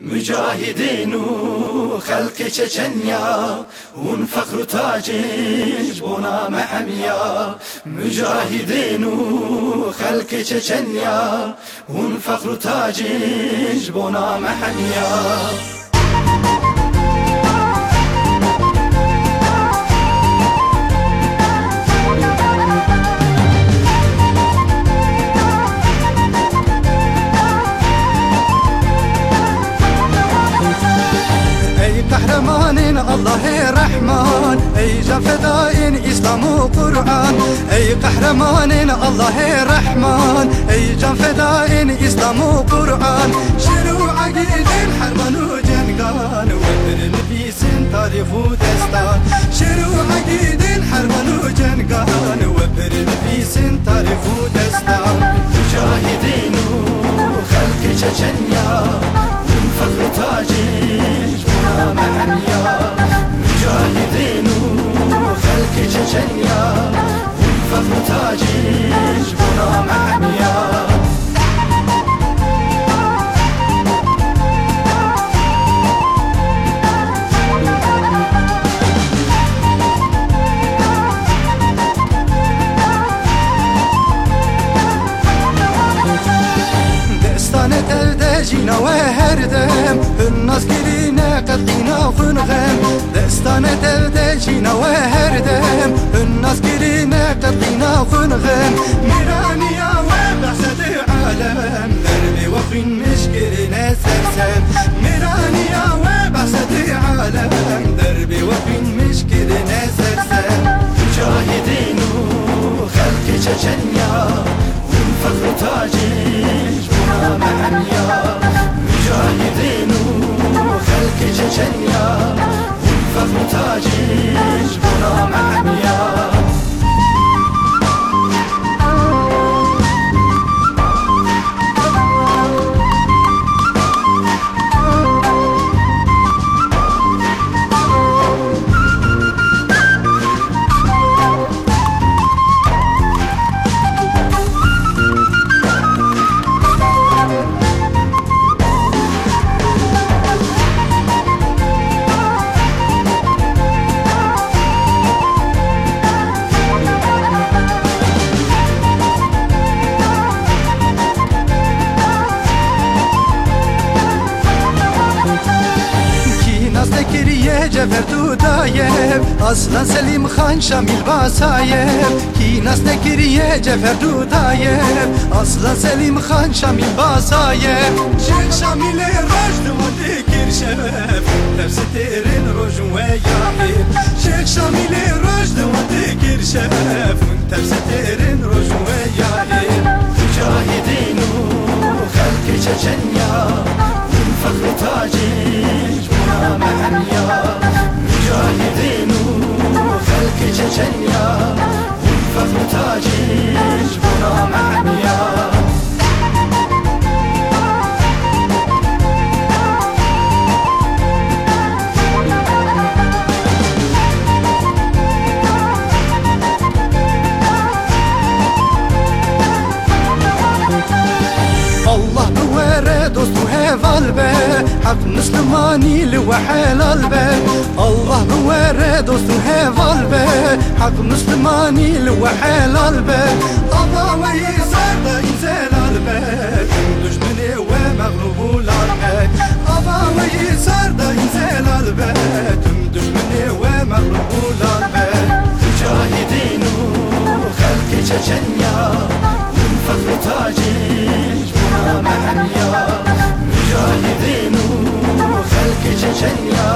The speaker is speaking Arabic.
مجاهدين وخلق تشنيا ونفخر تاجج بنا محميا. مجاهدين وخلق تشنيا ونفخر تاجج بنا محميا. الله رحمن أي جا فدائن إسلام وقران أي قهرمان الله رحمن أي جا فدائن اسلام وقران شروع عقيد حرمان وجنقان وفر نفيس تاريخ ودستان. شروع عقيد الناس كلينا قطعينا وخنغم دستانة الدجينا وهردم الناس كلينا قطعينا وخنغم ميرانيا وبحسد عالم دربي وخين مشكلنا سرسم Cefer Aslan Selim Han Şamil Basayev Kinas Nekiriye Cefer Dudayev Aslan Selim Han Şamil Basayev Şen Şamil'e rajdım o dikir şevef Tepsi terin rojun ve yahir. Şen Şamil'e rajdım o dikir şevef دوست وهيفالبه حق مسلماني لوحيل البه الله بوره دوست وهيفالبه حق مسلماني لوحيل البه الله ويسر دا ينزل البه دشمني ومغلوب الاربه الله ويسر دا ينزل البه دشمني ومغلوب الاربه مجاهدين وخلق جنيا مجاهدين وخلق جنيا والفخر تاجج